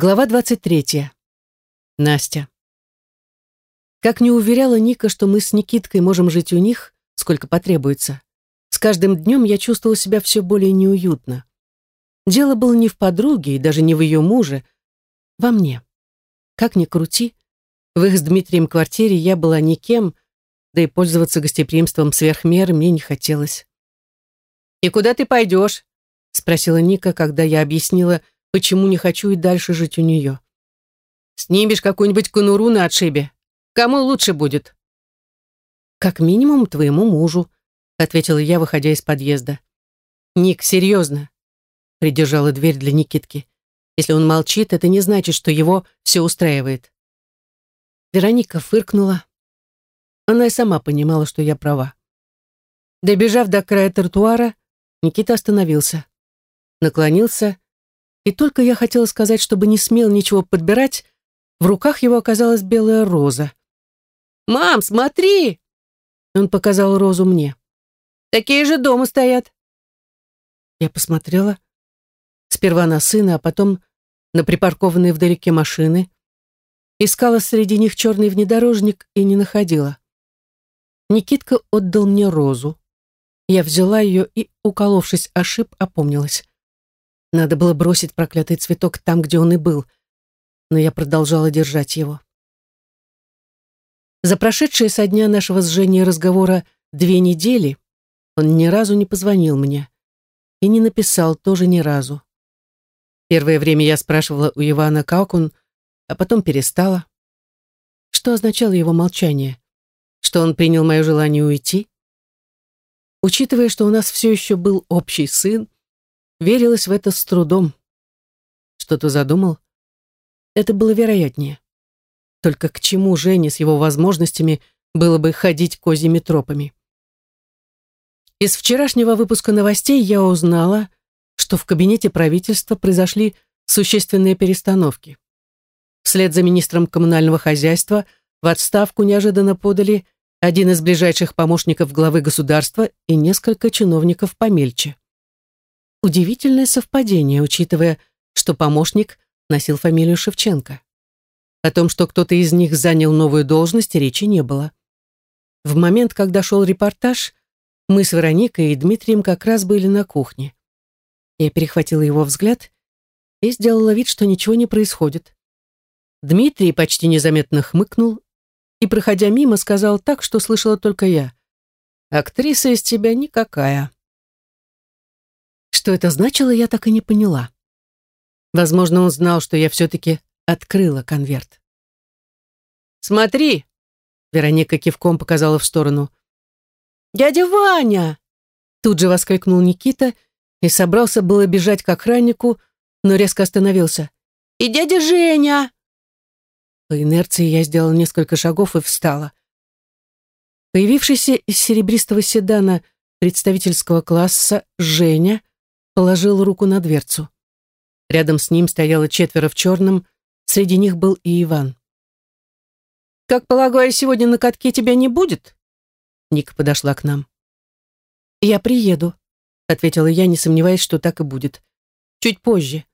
Глава 23. Настя. Как не уверяла Ника, что мы с Никиткой можем жить у них, сколько потребуется, с каждым днем я чувствовала себя все более неуютно. Дело было не в подруге и даже не в ее муже, во мне. Как ни крути, в их с Дмитрием квартире я была никем, да и пользоваться гостеприимством сверх меры мне не хотелось. «И куда ты пойдешь?» — спросила Ника, когда я объяснила, почему не хочу и дальше жить у нее. «Снимешь какую-нибудь конуру на отшибе. Кому лучше будет?» «Как минимум твоему мужу», — ответила я, выходя из подъезда. «Ник, серьезно», — придержала дверь для Никитки. «Если он молчит, это не значит, что его все устраивает». Вероника фыркнула. Она и сама понимала, что я права. Добежав до края тротуара, Никита остановился. Наклонился и только я хотела сказать, чтобы не смел ничего подбирать, в руках его оказалась белая роза. «Мам, смотри!» Он показал розу мне. «Такие же дома стоят». Я посмотрела. Сперва на сына, а потом на припаркованные вдалеке машины. Искала среди них черный внедорожник и не находила. Никитка отдал мне розу. Я взяла ее и, уколовшись о шип, опомнилась. Надо было бросить проклятый цветок там, где он и был, но я продолжала держать его. За прошедшие со дня нашего сжения разговора две недели он ни разу не позвонил мне и не написал тоже ни разу. Первое время я спрашивала у Ивана, как он, а потом перестала. Что означало его молчание? Что он принял мое желание уйти? Учитывая, что у нас все еще был общий сын, Верилось в это с трудом. Что-то задумал? Это было вероятнее. Только к чему Жене с его возможностями было бы ходить козьими тропами? Из вчерашнего выпуска новостей я узнала, что в кабинете правительства произошли существенные перестановки. Вслед за министром коммунального хозяйства в отставку неожиданно подали один из ближайших помощников главы государства и несколько чиновников помельче. Удивительное совпадение, учитывая, что помощник носил фамилию Шевченко. О том, что кто-то из них занял новую должность, речи не было. В момент, когда шел репортаж, мы с Вероникой и Дмитрием как раз были на кухне. Я перехватила его взгляд и сделала вид, что ничего не происходит. Дмитрий почти незаметно хмыкнул и, проходя мимо, сказал так, что слышала только я. «Актриса из тебя никакая». Что это значило, я так и не поняла. Возможно, он знал, что я все-таки открыла конверт. «Смотри!» — Вероника кивком показала в сторону. «Дядя Ваня!» Тут же воскликнул Никита и собрался было бежать к охраннику, но резко остановился. «И дядя Женя!» По инерции я сделала несколько шагов и встала. Появившийся из серебристого седана представительского класса Женя положил руку на дверцу. Рядом с ним стояло четверо в черном, среди них был и Иван. «Как полагаю, сегодня на катке тебя не будет?» Ника подошла к нам. «Я приеду», — ответила я, не сомневаясь, что так и будет. «Чуть позже.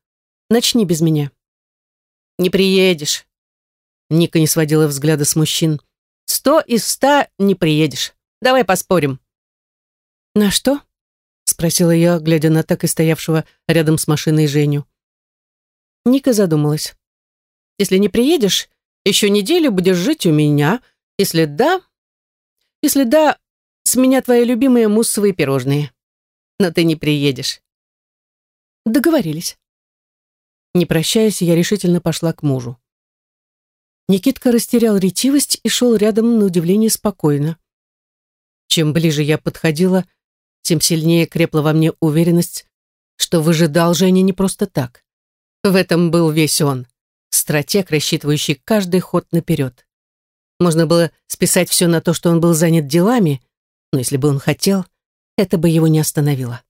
Начни без меня». «Не приедешь». Ника не сводила взгляда с мужчин. «Сто из ста не приедешь. Давай поспорим». «На что?» Спросила я, глядя на так и стоявшего рядом с машиной Женю. Ника задумалась. «Если не приедешь, еще неделю будешь жить у меня. Если да... Если да, с меня твои любимые муссовые пирожные. Но ты не приедешь». Договорились. Не прощаясь, я решительно пошла к мужу. Никитка растерял ретивость и шел рядом на удивление спокойно. Чем ближе я подходила, тем сильнее крепла во мне уверенность, что выжидал Женя не просто так. В этом был весь он, стратег, рассчитывающий каждый ход наперед. Можно было списать все на то, что он был занят делами, но если бы он хотел, это бы его не остановило.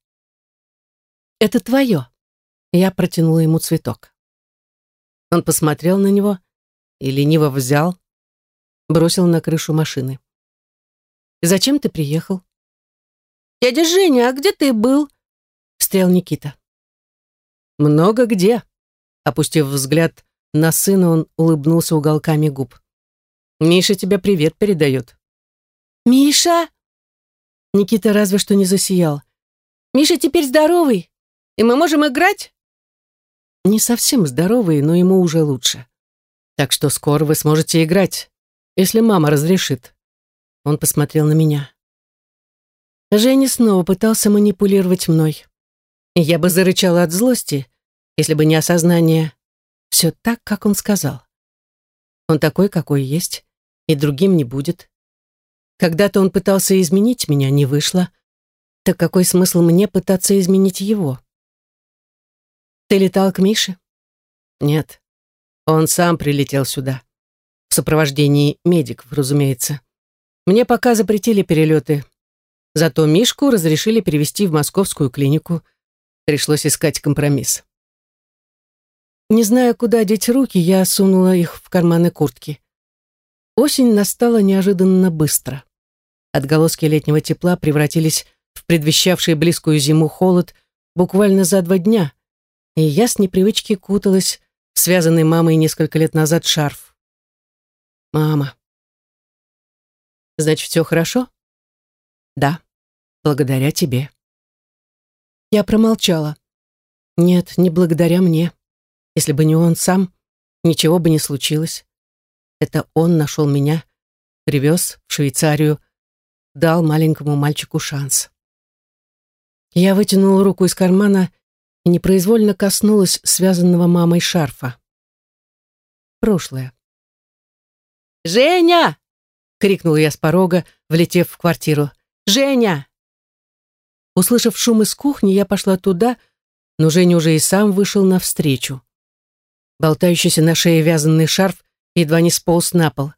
«Это твое», — я протянула ему цветок. Он посмотрел на него и лениво взял, бросил на крышу машины. «Зачем ты приехал?» «Дядя Женя, а где ты был?» — встрял Никита. «Много где», Опустив взгляд на сына, он улыбнулся уголками губ. «Миша тебе привет передает». «Миша?» Никита разве что не засиял. «Миша теперь здоровый, и мы можем играть?» Не совсем здоровый, но ему уже лучше. Так что скоро вы сможете играть, если мама разрешит. Он посмотрел на меня. Женя снова пытался манипулировать мной. Я бы зарычала от злости, если бы не осознание. Все так, как он сказал. Он такой, какой есть, и другим не будет. Когда-то он пытался изменить меня, не вышло. Так какой смысл мне пытаться изменить его? Ты летал к Мише? Нет. Он сам прилетел сюда. В сопровождении медиков, разумеется. Мне пока запретили перелеты. Зато Мишку разрешили перевести в московскую клинику. Пришлось искать компромисс. Не зная, куда деть руки, я сунула их в карманы куртки. Осень настала неожиданно быстро. Отголоски летнего тепла превратились в предвещавший близкую зиму холод буквально за два дня, и я с непривычки куталась в связанный мамой несколько лет назад шарф. «Мама». «Значит, все хорошо?» «Да, благодаря тебе». Я промолчала. «Нет, не благодаря мне». Если бы не он сам, ничего бы не случилось. Это он нашел меня, привез в Швейцарию, дал маленькому мальчику шанс. Я вытянула руку из кармана и непроизвольно коснулась связанного мамой шарфа. Прошлое. «Женя!» — крикнула я с порога, влетев в квартиру. «Женя!» Услышав шум из кухни, я пошла туда, но Женя уже и сам вышел навстречу. Болтающийся на шее вязаный шарф едва не сполз на пол.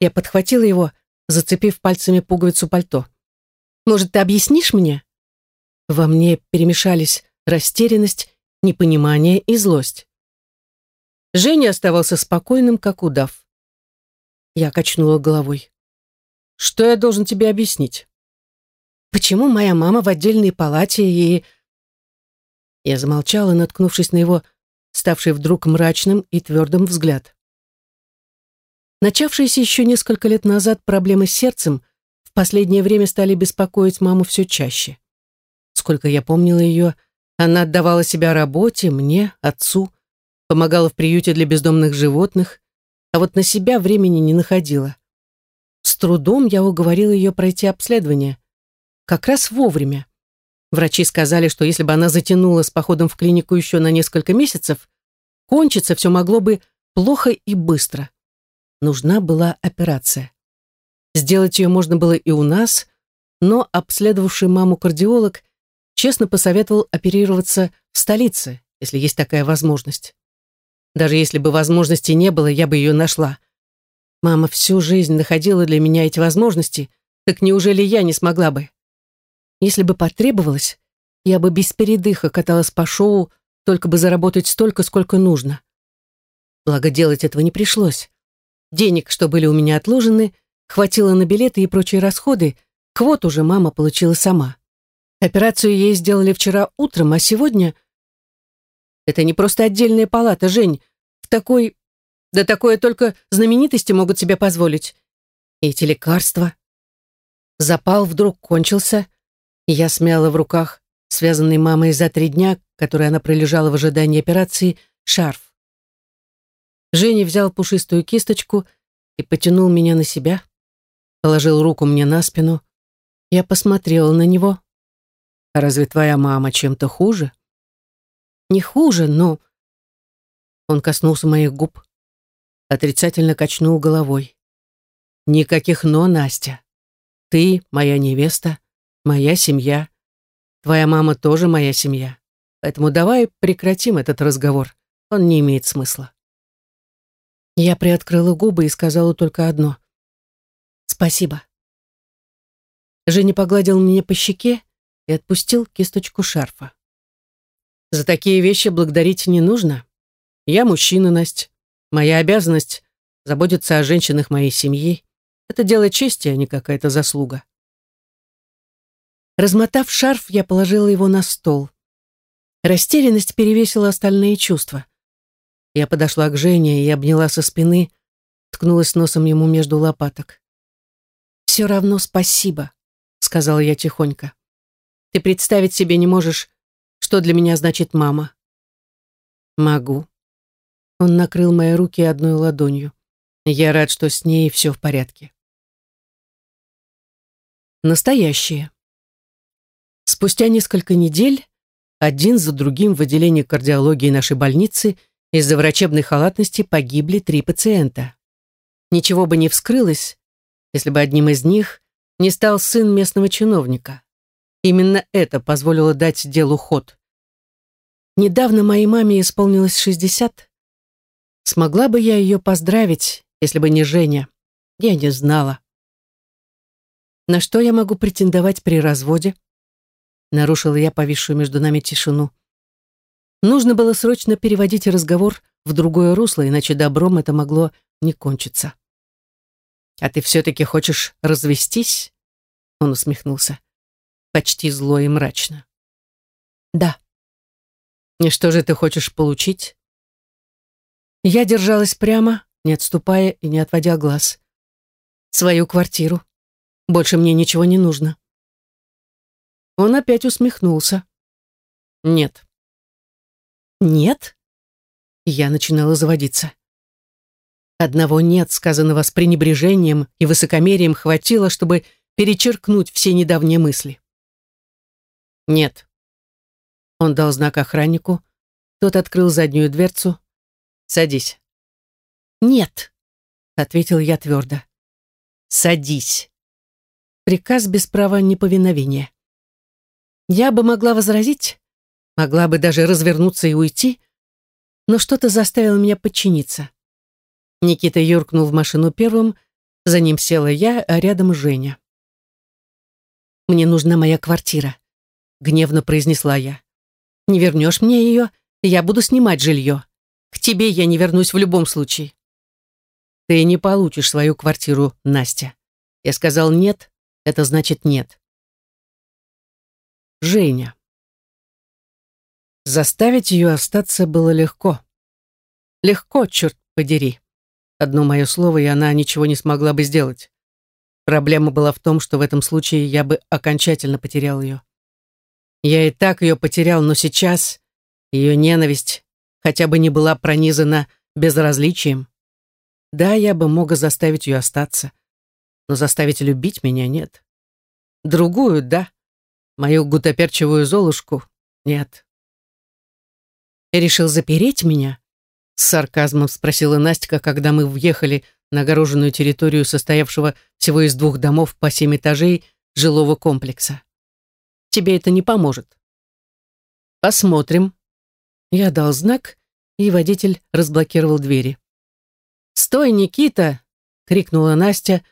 Я подхватила его, зацепив пальцами пуговицу пальто. «Может, ты объяснишь мне?» Во мне перемешались растерянность, непонимание и злость. Женя оставался спокойным, как удав. Я качнула головой. «Что я должен тебе объяснить?» «Почему моя мама в отдельной палате и...» Я замолчала, наткнувшись на его ставший вдруг мрачным и твердым взгляд. Начавшиеся еще несколько лет назад проблемы с сердцем в последнее время стали беспокоить маму все чаще. Сколько я помнила ее, она отдавала себя работе, мне, отцу, помогала в приюте для бездомных животных, а вот на себя времени не находила. С трудом я уговорила ее пройти обследование. Как раз вовремя. Врачи сказали, что если бы она затянула с походом в клинику еще на несколько месяцев, кончиться все могло бы плохо и быстро. Нужна была операция. Сделать ее можно было и у нас, но обследовавший маму кардиолог честно посоветовал оперироваться в столице, если есть такая возможность. Даже если бы возможности не было, я бы ее нашла. Мама всю жизнь находила для меня эти возможности, так неужели я не смогла бы? Если бы потребовалось, я бы без передыха каталась по шоу, только бы заработать столько, сколько нужно. Благо, делать этого не пришлось. Денег, что были у меня отложены, хватило на билеты и прочие расходы, квот уже мама получила сама. Операцию ей сделали вчера утром, а сегодня... Это не просто отдельная палата, Жень. В такой... Да такое только знаменитости могут себе позволить. И эти лекарства. Запал вдруг кончился, я смяла в руках, связанный мамой за три дня, которые она пролежала в ожидании операции, шарф. Женя взял пушистую кисточку и потянул меня на себя, положил руку мне на спину. Я посмотрела на него. «А разве твоя мама чем-то хуже?» «Не хуже, но...» Он коснулся моих губ, отрицательно качнул головой. «Никаких «но», Настя. Ты моя невеста, моя семья. Твоя мама тоже моя семья. Поэтому давай прекратим этот разговор. Он не имеет смысла. Я приоткрыла губы и сказала только одно. «Спасибо». Женя погладил меня по щеке и отпустил кисточку шарфа. «За такие вещи благодарить не нужно. Я мужчина, Настя. Моя обязанность — заботиться о женщинах моей семьи. Это дело чести, а не какая-то заслуга». Размотав шарф, я положила его на стол. Растерянность перевесила остальные чувства. Я подошла к Жене и обняла со спины, ткнулась носом ему между лопаток. «Все равно спасибо», — сказала я тихонько. «Ты представить себе не можешь, что для меня значит мама». «Могу». Он накрыл мои руки одной ладонью. Я рад, что с ней все в порядке. Настоящее. Спустя несколько недель один за другим в отделении кардиологии нашей больницы из-за врачебной халатности погибли три пациента. Ничего бы не вскрылось, если бы одним из них не стал сын местного чиновника. Именно это позволило дать делу ход. Недавно моей маме исполнилось 60. Смогла бы я ее поздравить, если бы не Женя? Я не знала. На что я могу претендовать при разводе? Нарушила я повисшую между нами тишину. Нужно было срочно переводить разговор в другое русло, иначе добром это могло не кончиться. «А ты все-таки хочешь развестись?» Он усмехнулся. Почти зло и мрачно. «Да». «И что же ты хочешь получить?» Я держалась прямо, не отступая и не отводя глаз. «Свою квартиру», больше мне ничего не нужно. Он опять усмехнулся. Нет. Нет? Я начинала заводиться. Одного «нет», сказанного с пренебрежением и высокомерием, хватило, чтобы перечеркнуть все недавние мысли. «Нет». Он дал знак охраннику. Тот открыл заднюю дверцу. «Садись». «Нет», — ответил я твердо. «Садись» приказ без права неповиновения. Я бы могла возразить, могла бы даже развернуться и уйти, но что-то заставило меня подчиниться. Никита юркнул в машину первым, за ним села я, а рядом Женя. «Мне нужна моя квартира», — гневно произнесла я. «Не вернешь мне ее, я буду снимать жилье. К тебе я не вернусь в любом случае». «Ты не получишь свою квартиру, Настя». Я сказал «нет», это значит нет. Женя. Заставить ее остаться было легко. Легко, черт подери. Одно мое слово, и она ничего не смогла бы сделать. Проблема была в том, что в этом случае я бы окончательно потерял ее. Я и так ее потерял, но сейчас ее ненависть хотя бы не была пронизана безразличием. Да, я бы мог заставить ее остаться, но заставить любить меня нет. Другую, да. Мою гутоперчивую Золушку нет. И решил запереть меня? С сарказмом спросила Настя, когда мы въехали на огороженную территорию состоявшего всего из двух домов по семь этажей жилого комплекса. Тебе это не поможет. Посмотрим. Я дал знак, и водитель разблокировал двери. «Стой, Никита!» — крикнула Настя,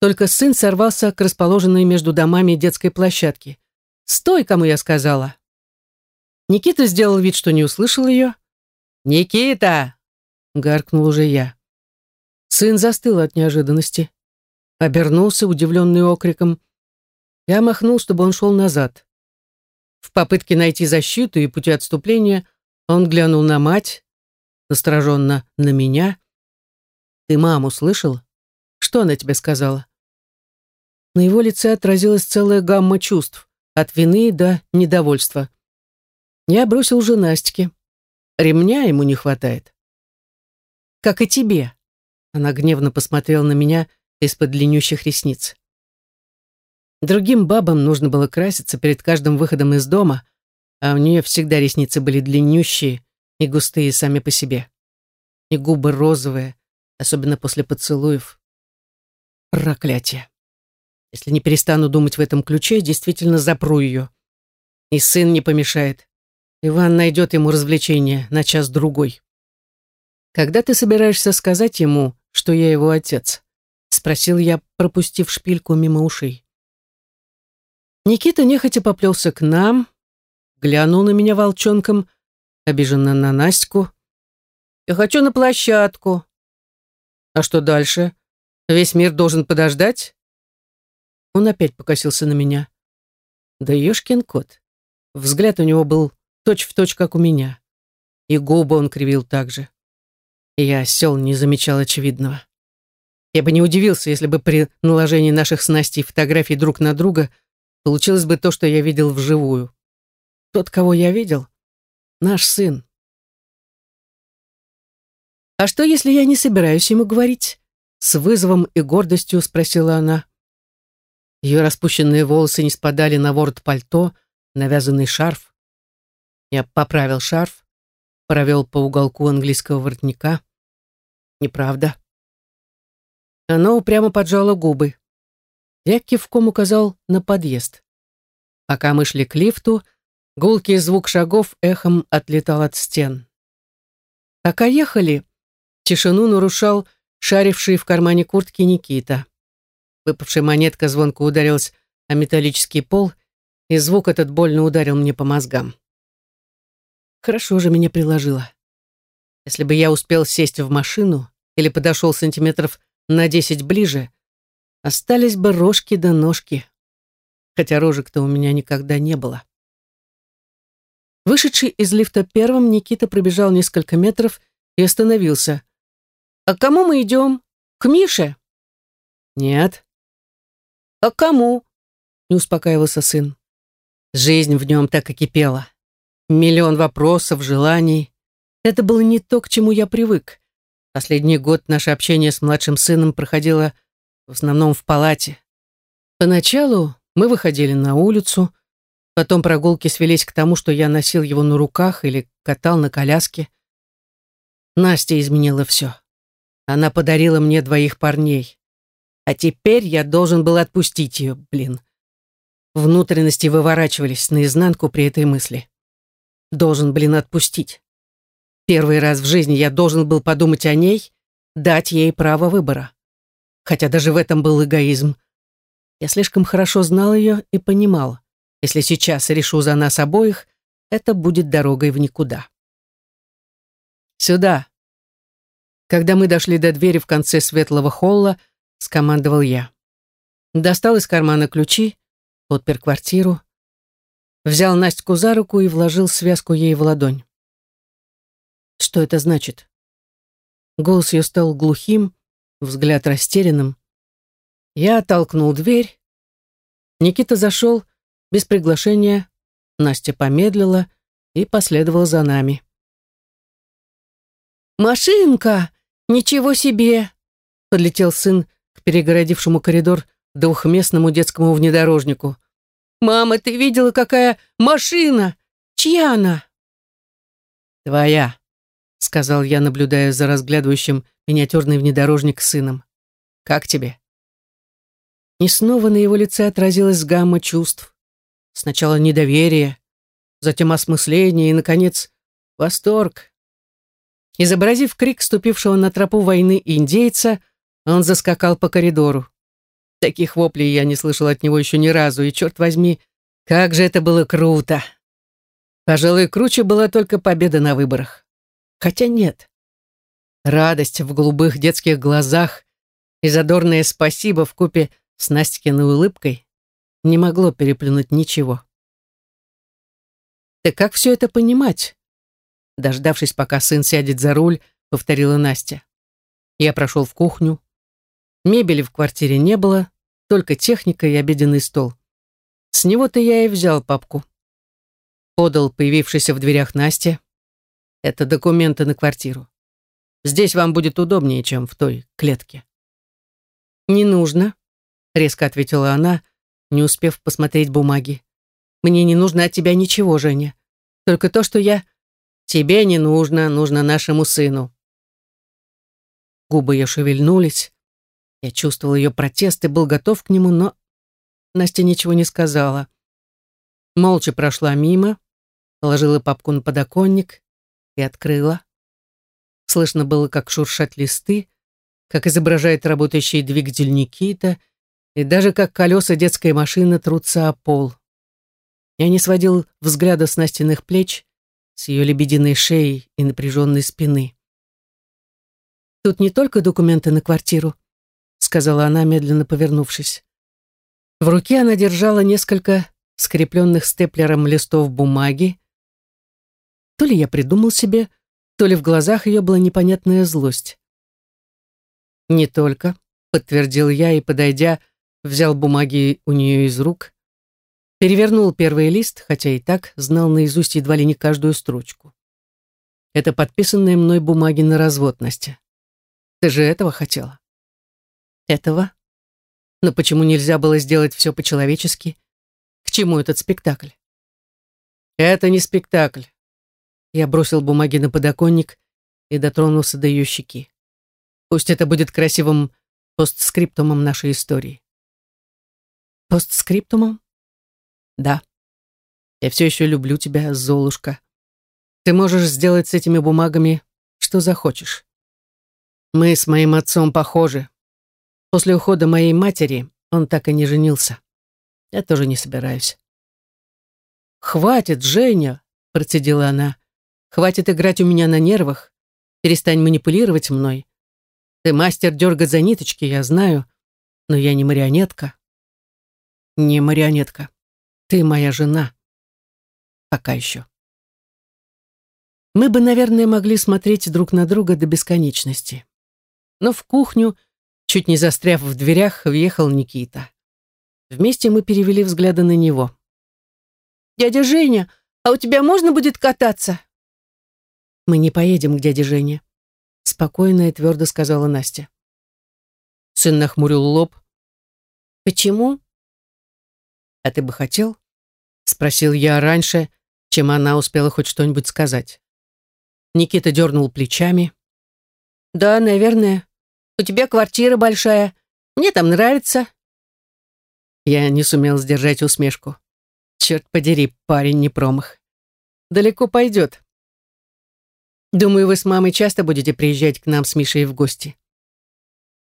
только сын сорвался к расположенной между домами детской площадке. «Стой, кому я сказала!» Никита сделал вид, что не услышал ее. «Никита!» — гаркнул уже я. Сын застыл от неожиданности. Обернулся, удивленный окриком. Я махнул, чтобы он шел назад. В попытке найти защиту и пути отступления он глянул на мать, настороженно на меня. «Ты маму слышал?» Что она тебе сказала?» На его лице отразилась целая гамма чувств, от вины до недовольства. Я бросил же Настике. Ремня ему не хватает. «Как и тебе», — она гневно посмотрела на меня из-под длиннющих ресниц. Другим бабам нужно было краситься перед каждым выходом из дома, а у нее всегда ресницы были длиннющие и густые сами по себе. И губы розовые, особенно после поцелуев. Проклятие. Если не перестану думать в этом ключе, действительно запру ее. И сын не помешает. Иван найдет ему развлечение на час-другой. «Когда ты собираешься сказать ему, что я его отец?» — спросил я, пропустив шпильку мимо ушей. Никита нехотя поплелся к нам, глянул на меня волчонком, обиженно на Настю. «Я хочу на площадку». «А что дальше? Весь мир должен подождать? Он опять покосился на меня. Да ёшкин кот. Взгляд у него был точь-в-точь, точь, как у меня. И губы он кривил так же. я осел не замечал очевидного. Я бы не удивился, если бы при наложении наших снастей фотографий друг на друга получилось бы то, что я видел вживую. Тот, кого я видел, наш сын. «А что, если я не собираюсь ему говорить?» С вызовом и гордостью спросила она. Ее распущенные волосы не спадали на ворот пальто, навязанный шарф. Я поправил шарф, провел по уголку английского воротника. Неправда. Она упрямо поджала губы. Я кивком указал на подъезд. Пока мы шли к лифту, гулкий звук шагов эхом отлетал от стен. Пока ехали, тишину нарушал шаривший в кармане куртки Никита. Выпавшая монетка звонко ударилась о металлический пол, и звук этот больно ударил мне по мозгам. Хорошо же меня приложило. Если бы я успел сесть в машину или подошел сантиметров на десять ближе, остались бы рожки да ножки, хотя рожек-то у меня никогда не было. Вышедший из лифта первым, Никита пробежал несколько метров и остановился. «А к кому мы идем? К Мише?» «Нет». «А кому?» — не успокаивался сын. Жизнь в нем так и кипела. Миллион вопросов, желаний. Это было не то, к чему я привык. Последний год наше общение с младшим сыном проходило в основном в палате. Поначалу мы выходили на улицу, потом прогулки свелись к тому, что я носил его на руках или катал на коляске. Настя изменила все. Она подарила мне двоих парней. А теперь я должен был отпустить ее, блин. Внутренности выворачивались наизнанку при этой мысли. Должен, блин, отпустить. Первый раз в жизни я должен был подумать о ней, дать ей право выбора. Хотя даже в этом был эгоизм. Я слишком хорошо знал ее и понимал, если сейчас решу за нас обоих, это будет дорогой в никуда. «Сюда!» Когда мы дошли до двери в конце светлого холла, скомандовал я. Достал из кармана ключи, отпер квартиру, взял Настю за руку и вложил связку ей в ладонь. Что это значит? Голос ее стал глухим, взгляд растерянным. Я оттолкнул дверь. Никита зашел без приглашения, Настя помедлила и последовала за нами. «Машинка! Ничего себе!» Подлетел сын к перегородившему коридор двухместному детскому внедорожнику. «Мама, ты видела, какая машина? Чья она?» «Твоя», — сказал я, наблюдая за разглядывающим миниатюрный внедорожник сыном. «Как тебе?» И снова на его лице отразилась гамма чувств. Сначала недоверие, затем осмысление и, наконец, восторг. Изобразив крик ступившего на тропу войны индейца, он заскакал по коридору. Таких воплей я не слышал от него еще ни разу, и, черт возьми, как же это было круто! Пожалуй, круче была только победа на выборах. Хотя нет. Радость в голубых детских глазах и задорное спасибо в купе с Настькиной улыбкой не могло переплюнуть ничего. «Так как все это понимать?» Дождавшись, пока сын сядет за руль, повторила Настя. Я прошел в кухню, Мебели в квартире не было, только техника и обеденный стол. С него-то я и взял папку. Подал появившийся в дверях Насте. Это документы на квартиру. Здесь вам будет удобнее, чем в той клетке. «Не нужно», — резко ответила она, не успев посмотреть бумаги. «Мне не нужно от тебя ничего, Женя. Только то, что я...» «Тебе не нужно, нужно нашему сыну». Губы ее шевельнулись, я чувствовал ее протест и был готов к нему, но Настя ничего не сказала. Молча прошла мимо, положила папку на подоконник и открыла. Слышно было, как шуршат листы, как изображает работающий двигатель Никита и даже как колеса детской машины трутся о пол. Я не сводил взгляда с Настиных плеч, с ее лебединой шеей и напряженной спины. Тут не только документы на квартиру, сказала она, медленно повернувшись. В руке она держала несколько скрепленных степлером листов бумаги. То ли я придумал себе, то ли в глазах ее была непонятная злость. «Не только», — подтвердил я и, подойдя, взял бумаги у нее из рук, перевернул первый лист, хотя и так знал наизусть едва ли не каждую строчку. Это подписанные мной бумаги на развод, Настя. Ты же этого хотела? Этого? Но почему нельзя было сделать все по-человечески? К чему этот спектакль? Это не спектакль. Я бросил бумаги на подоконник и дотронулся до ее щеки. Пусть это будет красивым постскриптумом нашей истории. Постскриптумом? Да. Я все еще люблю тебя, Золушка. Ты можешь сделать с этими бумагами что захочешь. Мы с моим отцом похожи. После ухода моей матери он так и не женился. Я тоже не собираюсь. «Хватит, Женя!» — процедила она. «Хватит играть у меня на нервах. Перестань манипулировать мной. Ты мастер дергать за ниточки, я знаю, но я не марионетка. Не марионетка. Ты моя жена. Пока еще. Мы бы, наверное, могли смотреть друг на друга до бесконечности. Но в кухню, чуть не застряв в дверях, въехал Никита. Вместе мы перевели взгляды на него. «Дядя Женя, а у тебя можно будет кататься?» «Мы не поедем к дяде Жене», спокойно и твердо сказала Настя. Сын нахмурил лоб. «Почему?» «А ты бы хотел?» Спросил я раньше, чем она успела хоть что-нибудь сказать. Никита дернул плечами. «Да, наверное. У тебя квартира большая. Мне там нравится». Я не сумел сдержать усмешку. Черт подери, парень не промах. Далеко пойдет. Думаю, вы с мамой часто будете приезжать к нам с Мишей в гости.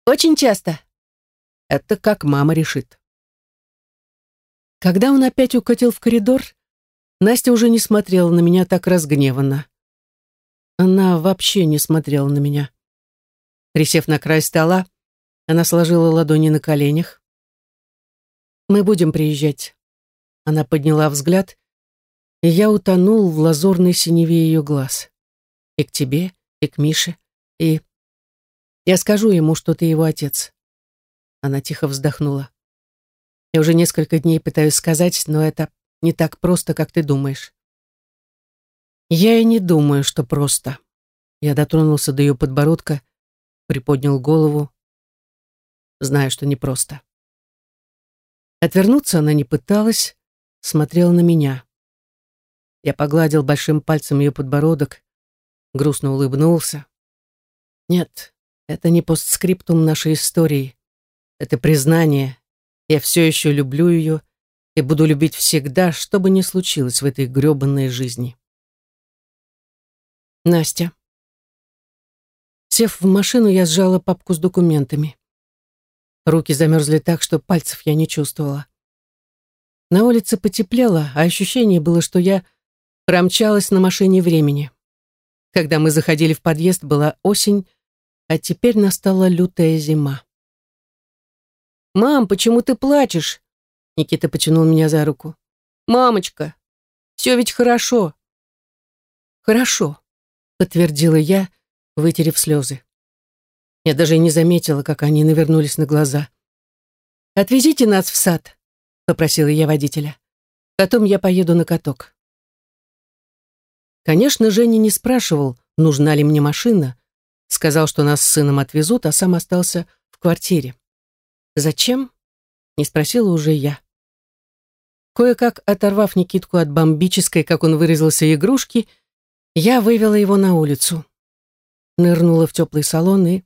Очень часто. Это как мама решит. Когда он опять укатил в коридор, Настя уже не смотрела на меня так разгневанно. Она вообще не смотрела на меня. Присев на край стола, она сложила ладони на коленях. «Мы будем приезжать». Она подняла взгляд, и я утонул в лазурной синеве ее глаз. И к тебе, и к Мише, и... Я скажу ему, что ты его отец. Она тихо вздохнула. Я уже несколько дней пытаюсь сказать, но это не так просто, как ты думаешь. Я и не думаю, что просто. Я дотронулся до ее подбородка, приподнял голову, зная, что непросто. Отвернуться она не пыталась, смотрела на меня. Я погладил большим пальцем ее подбородок, грустно улыбнулся. Нет, это не постскриптум нашей истории. Это признание. Я все еще люблю ее и буду любить всегда, что бы ни случилось в этой грёбанной жизни. Настя. Сев в машину, я сжала папку с документами. Руки замерзли так, что пальцев я не чувствовала. На улице потеплело, а ощущение было, что я промчалась на машине времени. Когда мы заходили в подъезд, была осень, а теперь настала лютая зима. «Мам, почему ты плачешь?» Никита потянул меня за руку. «Мамочка, все ведь хорошо». «Хорошо», — подтвердила я, вытерев слезы. Я даже не заметила, как они навернулись на глаза. «Отвезите нас в сад», — попросила я водителя. «Потом я поеду на каток». Конечно, Женя не спрашивал, нужна ли мне машина. Сказал, что нас с сыном отвезут, а сам остался в квартире. Зачем? Не спросила уже я. Кое-как оторвав Никитку от бомбической, как он выразился, игрушки, я вывела его на улицу. Нырнула в теплый салон и...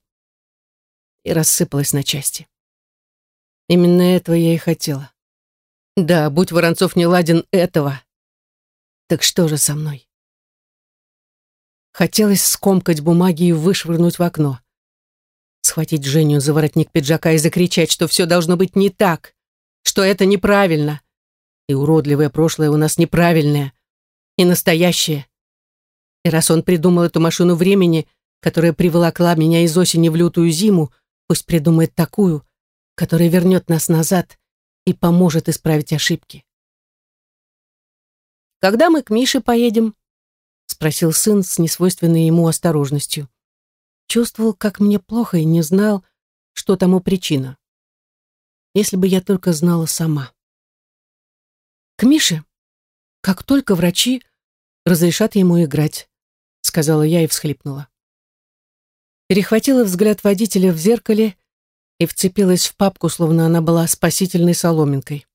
и рассыпалась на части. Именно этого я и хотела. Да, будь Воронцов не ладен этого. Так что же со мной? Хотелось скомкать бумаги и вышвырнуть в окно. Схватить Женю за воротник пиджака и закричать, что все должно быть не так, что это неправильно. И уродливое прошлое у нас неправильное, и настоящее. И раз он придумал эту машину времени, которая приволокла меня из осени в лютую зиму, пусть придумает такую, которая вернет нас назад и поможет исправить ошибки. Когда мы к Мише поедем? спросил сын с несвойственной ему осторожностью. Чувствовал, как мне плохо и не знал, что тому причина. Если бы я только знала сама. К Мише, как только врачи разрешат ему играть, сказала я и всхлипнула. Перехватила взгляд водителя в зеркале и вцепилась в папку, словно она была спасительной соломинкой.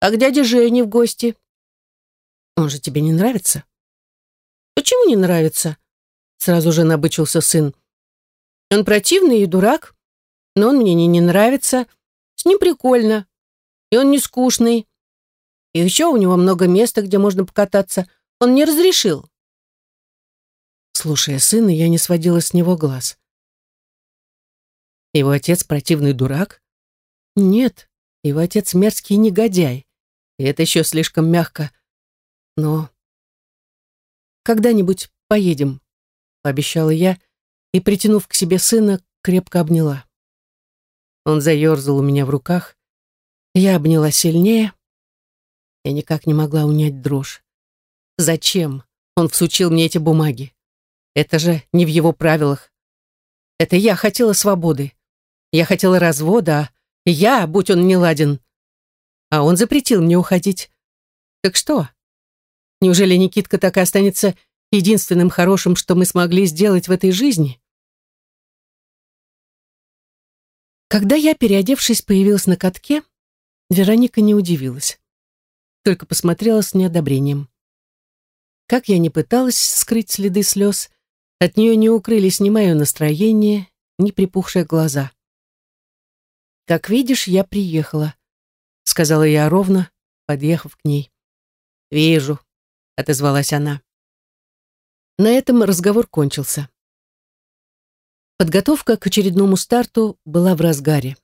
«А к дяде Жене в гости?» «Он же тебе не нравится?» «Почему не нравится?» Сразу же набычился сын. «Он противный и дурак, но он мне не, не нравится. С ним прикольно. И он не скучный. И еще у него много места, где можно покататься. Он не разрешил». Слушая сына, я не сводила с него глаз. Его отец противный дурак? Нет, его отец мерзкий негодяй. И это еще слишком мягко. Но когда-нибудь поедем, пообещала я и, притянув к себе сына, крепко обняла. Он заерзал у меня в руках. Я обняла сильнее. Я никак не могла унять дрожь. Зачем он всучил мне эти бумаги? Это же не в его правилах. Это я хотела свободы. Я хотела развода, а я, будь он не ладен. А он запретил мне уходить. Так что? Неужели Никитка так и останется единственным хорошим, что мы смогли сделать в этой жизни? Когда я, переодевшись, появилась на катке, Вероника не удивилась. Только посмотрела с неодобрением. Как я не пыталась скрыть следы слез, от нее не укрылись ни мое настроение, ни припухшие глаза. «Как видишь, я приехала», — сказала я ровно, подъехав к ней. «Вижу», — отозвалась она. На этом разговор кончился. Подготовка к очередному старту была в разгаре.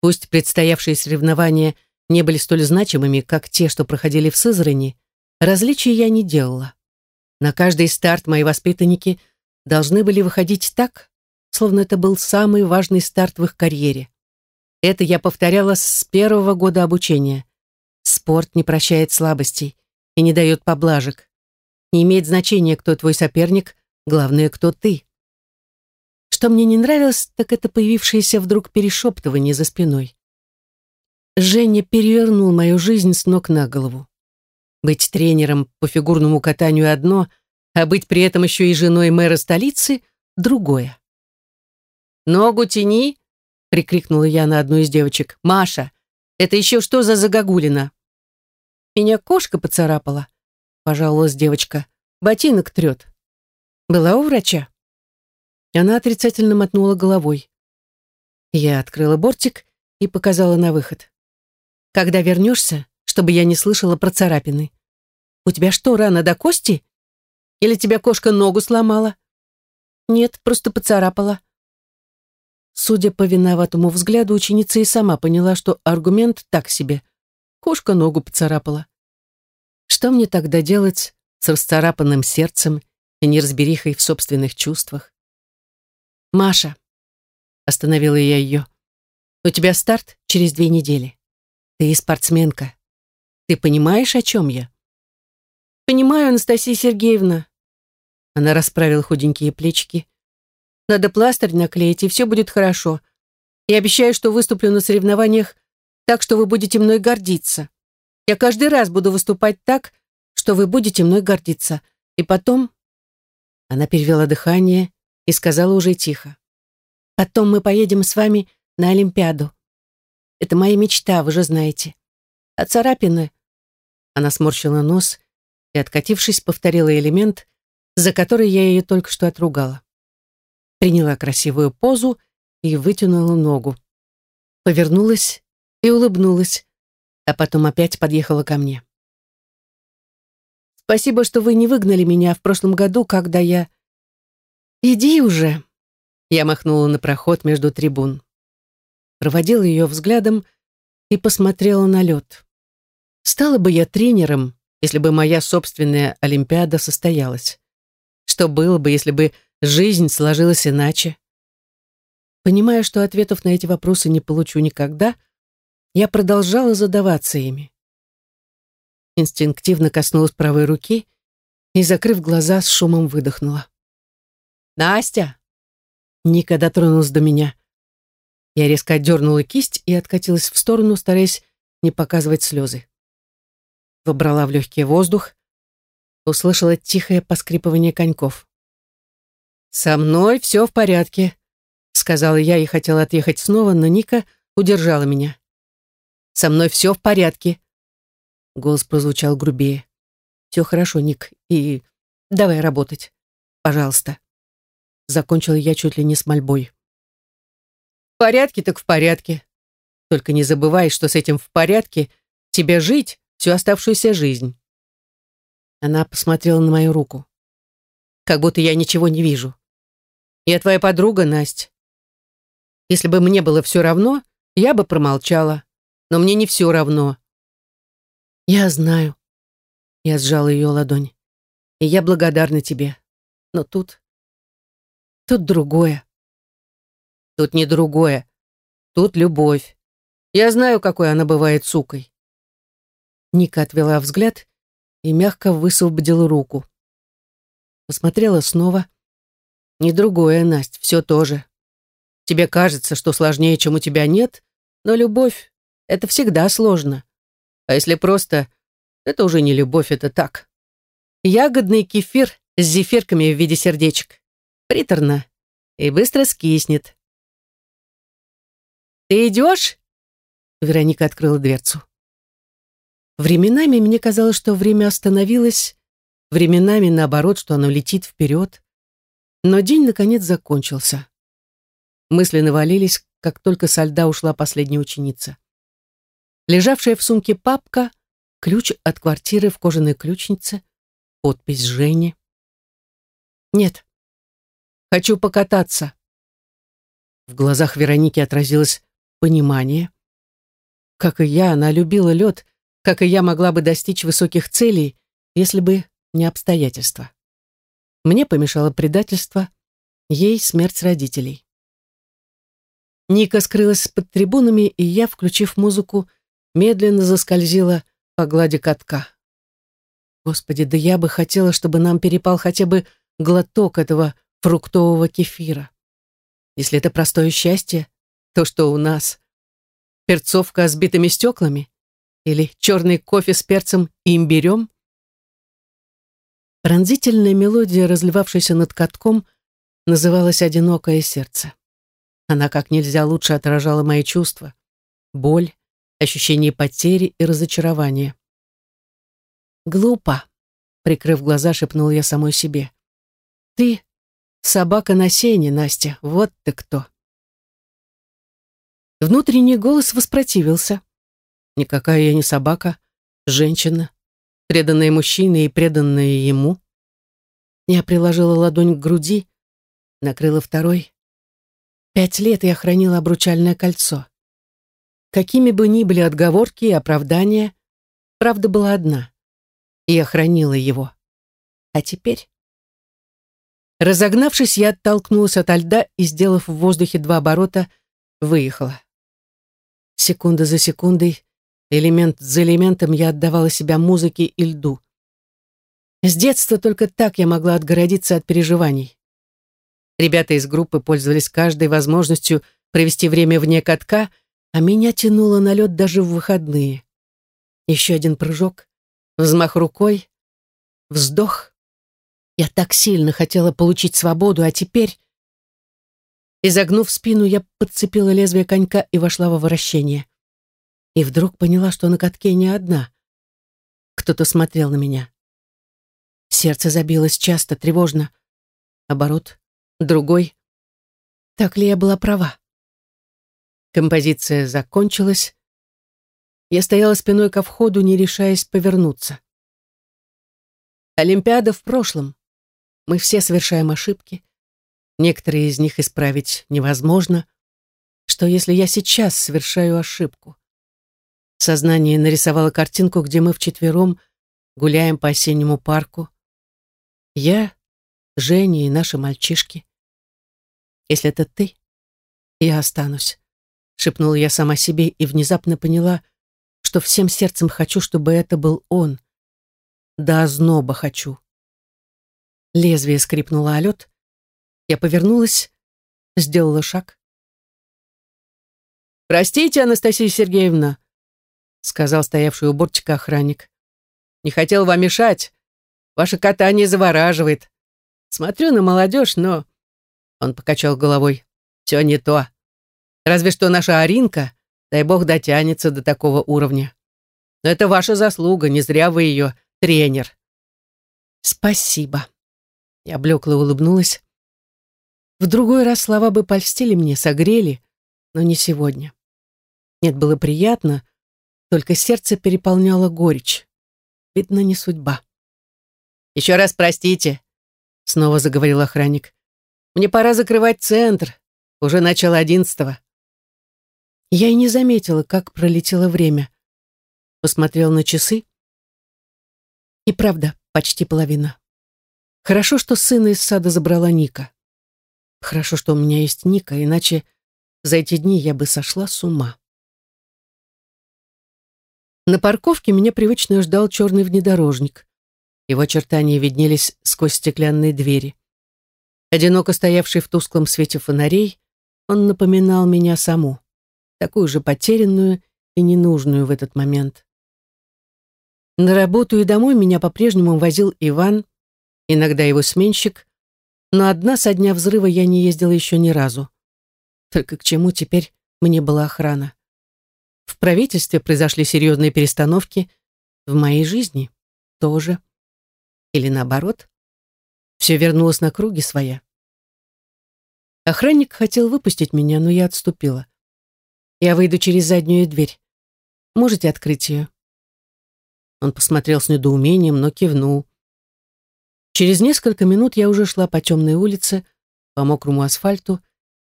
Пусть предстоявшие соревнования не были столь значимыми, как те, что проходили в Сызрани, различий я не делала. На каждый старт мои воспитанники должны были выходить так, словно это был самый важный старт в их карьере. Это я повторяла с первого года обучения. Спорт не прощает слабостей и не дает поблажек. Не имеет значения, кто твой соперник, главное, кто ты. Что мне не нравилось, так это появившееся вдруг перешептывание за спиной. Женя перевернул мою жизнь с ног на голову. Быть тренером по фигурному катанию одно, а быть при этом еще и женой мэра столицы — другое. «Ногу тяни!» — прикрикнула я на одну из девочек. «Маша, это еще что за загогулина?» «Меня кошка поцарапала», — пожаловалась девочка. «Ботинок трет». «Была у врача?» Она отрицательно мотнула головой. Я открыла бортик и показала на выход. «Когда вернешься, чтобы я не слышала про царапины. У тебя что, рана до кости? Или тебя кошка ногу сломала?» «Нет, просто поцарапала», Судя по виноватому взгляду, ученица и сама поняла, что аргумент так себе. Кошка ногу поцарапала. Что мне тогда делать с расцарапанным сердцем и неразберихой в собственных чувствах? «Маша», — остановила я ее, — «у тебя старт через две недели. Ты спортсменка. Ты понимаешь, о чем я?» «Понимаю, Анастасия Сергеевна». Она расправила худенькие плечики. Надо пластырь наклеить, и все будет хорошо. Я обещаю, что выступлю на соревнованиях так, что вы будете мной гордиться. Я каждый раз буду выступать так, что вы будете мной гордиться. И потом...» Она перевела дыхание и сказала уже тихо. «Потом мы поедем с вами на Олимпиаду. Это моя мечта, вы же знаете. А царапины...» Она сморщила нос и, откатившись, повторила элемент, за который я ее только что отругала приняла красивую позу и вытянула ногу. Повернулась и улыбнулась, а потом опять подъехала ко мне. «Спасибо, что вы не выгнали меня в прошлом году, когда я...» «Иди уже!» Я махнула на проход между трибун. Проводила ее взглядом и посмотрела на лед. Стала бы я тренером, если бы моя собственная Олимпиада состоялась. Что было бы, если бы жизнь сложилась иначе. Понимая, что ответов на эти вопросы не получу никогда, я продолжала задаваться ими. Инстинктивно коснулась правой руки и, закрыв глаза, с шумом выдохнула. «Настя!» Ника дотронулась до меня. Я резко отдернула кисть и откатилась в сторону, стараясь не показывать слезы. Вобрала в легкий воздух, услышала тихое поскрипывание коньков. «Со мной все в порядке», — сказала я и хотела отъехать снова, но Ника удержала меня. «Со мной все в порядке». Голос прозвучал грубее. «Все хорошо, Ник, и давай работать. Пожалуйста». Закончила я чуть ли не с мольбой. В порядке так в порядке. Только не забывай, что с этим в порядке тебе жить всю оставшуюся жизнь. Она посмотрела на мою руку. Как будто я ничего не вижу. Я твоя подруга, Настя. Если бы мне было все равно, я бы промолчала. Но мне не все равно. Я знаю. Я сжала ее ладонь. И я благодарна тебе. Но тут... Тут другое. Тут не другое. Тут любовь. Я знаю, какой она бывает сукой. Ника отвела взгляд и мягко высвободила руку. Посмотрела снова. Не другое, Настя, все то же. Тебе кажется, что сложнее, чем у тебя нет, но любовь — это всегда сложно. А если просто, это уже не любовь, это так. Ягодный кефир с зефирками в виде сердечек. Приторно и быстро скиснет. «Ты идешь?» Вероника открыла дверцу. Временами мне казалось, что время остановилось, временами, наоборот, что оно летит вперед. Но день, наконец, закончился. Мысли навалились, как только со льда ушла последняя ученица. Лежавшая в сумке папка, ключ от квартиры в кожаной ключнице, подпись Жени. «Нет, хочу покататься». В глазах Вероники отразилось понимание. Как и я, она любила лед, как и я могла бы достичь высоких целей, если бы не обстоятельства. Мне помешало предательство, ей смерть родителей. Ника скрылась под трибунами, и я, включив музыку, медленно заскользила по глади катка. Господи, да я бы хотела, чтобы нам перепал хотя бы глоток этого фруктового кефира. Если это простое счастье, то, что у нас. Перцовка с битыми стеклами? Или черный кофе с перцем и имбирем? Пронзительная мелодия, разливавшаяся над катком, называлась «Одинокое сердце». Она как нельзя лучше отражала мои чувства. Боль, ощущение потери и разочарования. «Глупо», — прикрыв глаза, шепнул я самой себе. «Ты — собака на сене, Настя, вот ты кто». Внутренний голос воспротивился. Никакая я не собака, женщина, преданная мужчине и преданная ему. Я приложила ладонь к груди, накрыла второй. Пять лет я хранила обручальное кольцо. Какими бы ни были отговорки и оправдания, правда была одна. И я хранила его. А теперь... Разогнавшись, я оттолкнулась от льда и, сделав в воздухе два оборота, выехала. Секунда за секундой, элемент за элементом я отдавала себя музыке и льду. С детства только так я могла отгородиться от переживаний. Ребята из группы пользовались каждой возможностью провести время вне катка, а меня тянуло на лед даже в выходные. Еще один прыжок, взмах рукой, вздох. Я так сильно хотела получить свободу, а теперь Изогнув спину, я подцепила лезвие конька и вошла во вращение. И вдруг поняла, что на катке не одна. Кто-то смотрел на меня. Сердце забилось часто, тревожно. Оборот, другой. Так ли я была права? Композиция закончилась. Я стояла спиной ко входу, не решаясь повернуться. Олимпиада в прошлом. Мы все совершаем ошибки. Некоторые из них исправить невозможно. Что если я сейчас совершаю ошибку? Сознание нарисовало картинку, где мы вчетвером гуляем по осеннему парку. Я, Женя и наши мальчишки. Если это ты, я останусь, шепнула я сама себе и внезапно поняла, что всем сердцем хочу, чтобы это был он. Да озноба хочу. Лезвие скрипнуло о лед. Я повернулась, сделала шаг. «Простите, Анастасия Сергеевна», — сказал стоявший у бортика охранник. «Не хотел вам мешать. Ваше катание завораживает. Смотрю на молодежь, но...» Он покачал головой. «Все не то. Разве что наша Аринка, дай бог, дотянется до такого уровня. Но это ваша заслуга, не зря вы ее тренер». «Спасибо». Я блекло улыбнулась. В другой раз слова бы польстили мне, согрели, но не сегодня. Нет, было приятно, только сердце переполняло горечь. Видно, не судьба. «Еще раз простите», — снова заговорил охранник. «Мне пора закрывать центр. Уже начало одиннадцатого». Я и не заметила, как пролетело время. Посмотрел на часы. И правда, почти половина. Хорошо, что сына из сада забрала Ника. Хорошо, что у меня есть Ника, иначе за эти дни я бы сошла с ума. На парковке меня привычно ждал черный внедорожник. Его очертания виднелись сквозь стеклянные двери. Одиноко стоявший в тусклом свете фонарей, он напоминал меня саму, такую же потерянную и ненужную в этот момент. На работу и домой меня по-прежнему возил Иван, иногда его сменщик, но одна со дня взрыва я не ездила еще ни разу. Только к чему теперь мне была охрана? В правительстве произошли серьезные перестановки, в моей жизни тоже. Или наоборот, все вернулось на круги своя. Охранник хотел выпустить меня, но я отступила. Я выйду через заднюю дверь. Можете открыть ее?» Он посмотрел с недоумением, но кивнул. Через несколько минут я уже шла по темной улице, по мокрому асфальту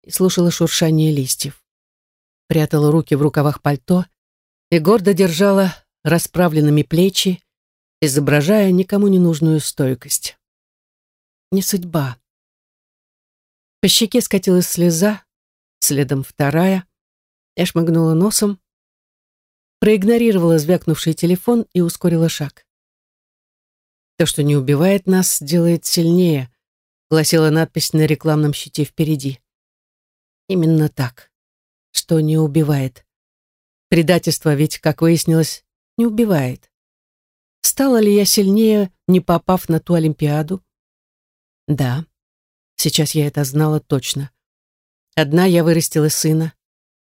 и слушала шуршание листьев прятала руки в рукавах пальто и гордо держала расправленными плечи, изображая никому не нужную стойкость. Не судьба. По щеке скатилась слеза, следом вторая. Я шмыгнула носом, проигнорировала звякнувший телефон и ускорила шаг. «То, что не убивает нас, делает сильнее», гласила надпись на рекламном щите впереди. Именно так что не убивает. Предательство ведь, как выяснилось, не убивает. Стала ли я сильнее, не попав на ту Олимпиаду? Да, сейчас я это знала точно. Одна я вырастила сына,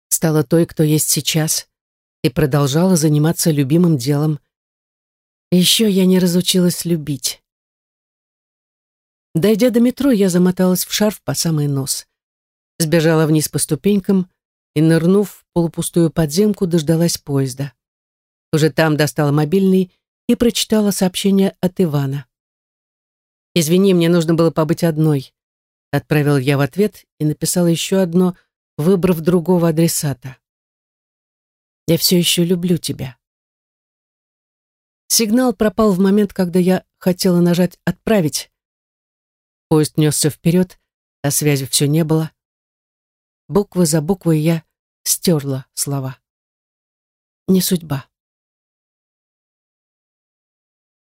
стала той, кто есть сейчас, и продолжала заниматься любимым делом. еще я не разучилась любить. Дойдя до метро, я замоталась в шарф по самый нос. Сбежала вниз по ступенькам, и, нырнув в полупустую подземку, дождалась поезда. Уже там достала мобильный и прочитала сообщение от Ивана. «Извини, мне нужно было побыть одной», — отправил я в ответ и написала еще одно, выбрав другого адресата. «Я все еще люблю тебя». Сигнал пропал в момент, когда я хотела нажать «Отправить». Поезд несся вперед, а связи все не было. Буква за буквой я стерла слова. Не судьба.